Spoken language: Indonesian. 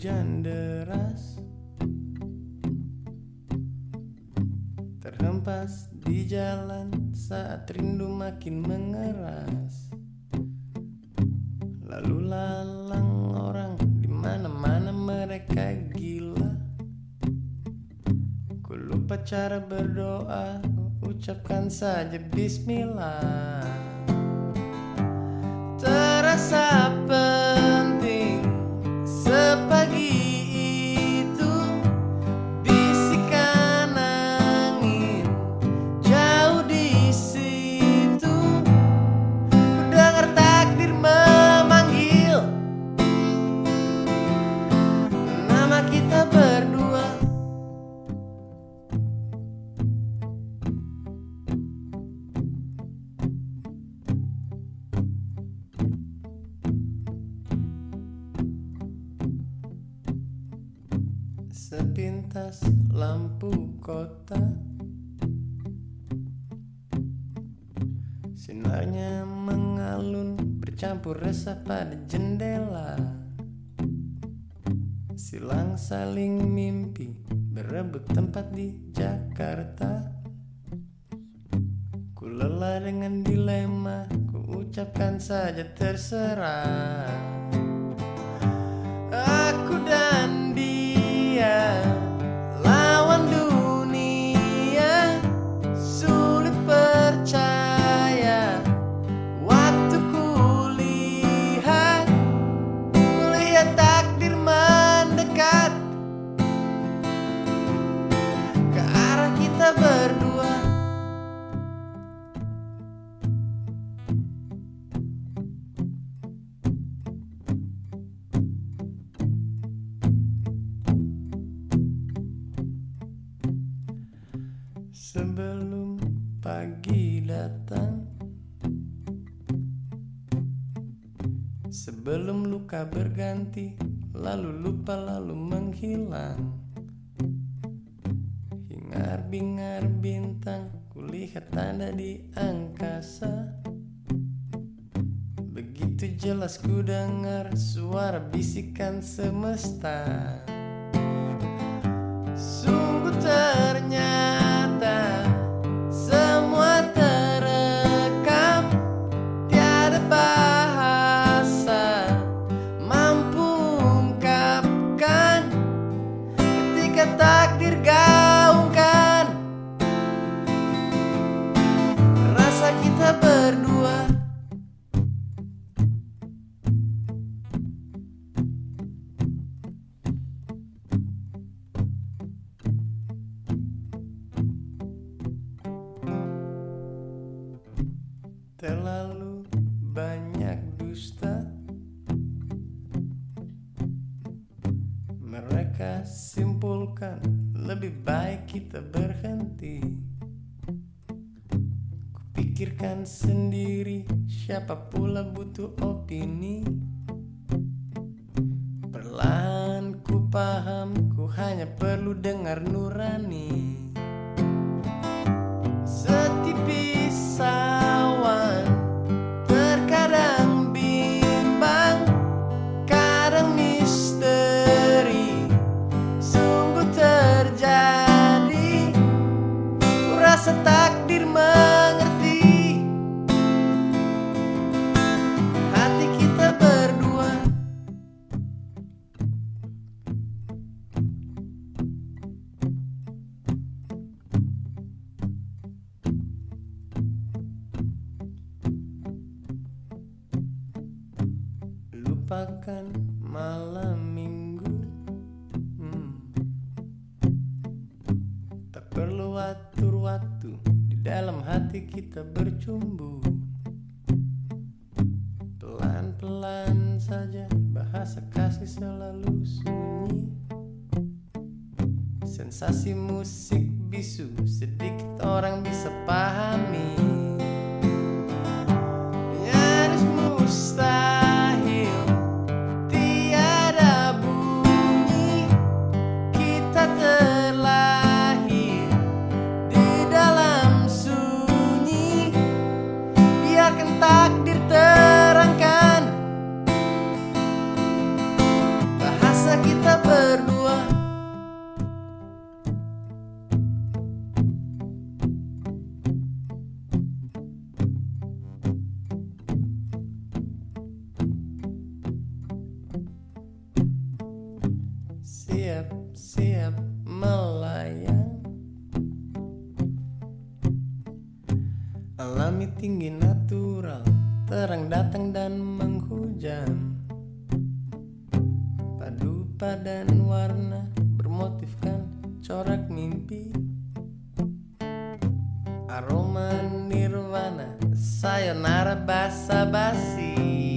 hujan deras. Terhempas di jalan saat rindu makin mengeras. Lalu lalang orang di mana-mana mereka gila. Ku lupa cara berdoa Ucapkan saja bismillah. Terasa Sepintas lampu kota. Sinarnya mengalun bercampur resah pada jendela. Silang saling mimpi berebut tempat di Jakarta. Ku lelah dengan dilema Ku ucapkan saja terserah Sebelum pagi datang. Sebelum luka berganti Lalu lupa lalu menghilang. Hingar-bingar bintang Kulihat tanda di angkasa. Begitu jelas ku dengar Suara bisikan semesta. Sungguh ternyata bahasa. Mampu ungkapkan Ketika takdir gaungkan. Rasa kita berdua. Terlalu banyak dusta. Mereka simpulkan Lebih baik kita berhenti. Kupikirkan sendiri Siapa pula butuh opini. Perlahan ku paham Ku hanya perlu dengar nurani. Setipis Ku rasa takdir mengerti. Hati kita berdua. Lupakan malam perlu atur waktu Di dalam hati kita bercumbu. Pelan-pelan saja Bahasa kasih selalu sunyi. Sensasi musik bisu Sedikit orang bisa pahami. Nyaris mustahil siap-siap melayang. Alami tinggi natural Terang datang dan menghujan, Padu padan warna Bermotifkan corak mimpi. Aroma nirvana Sayonara basa-basi.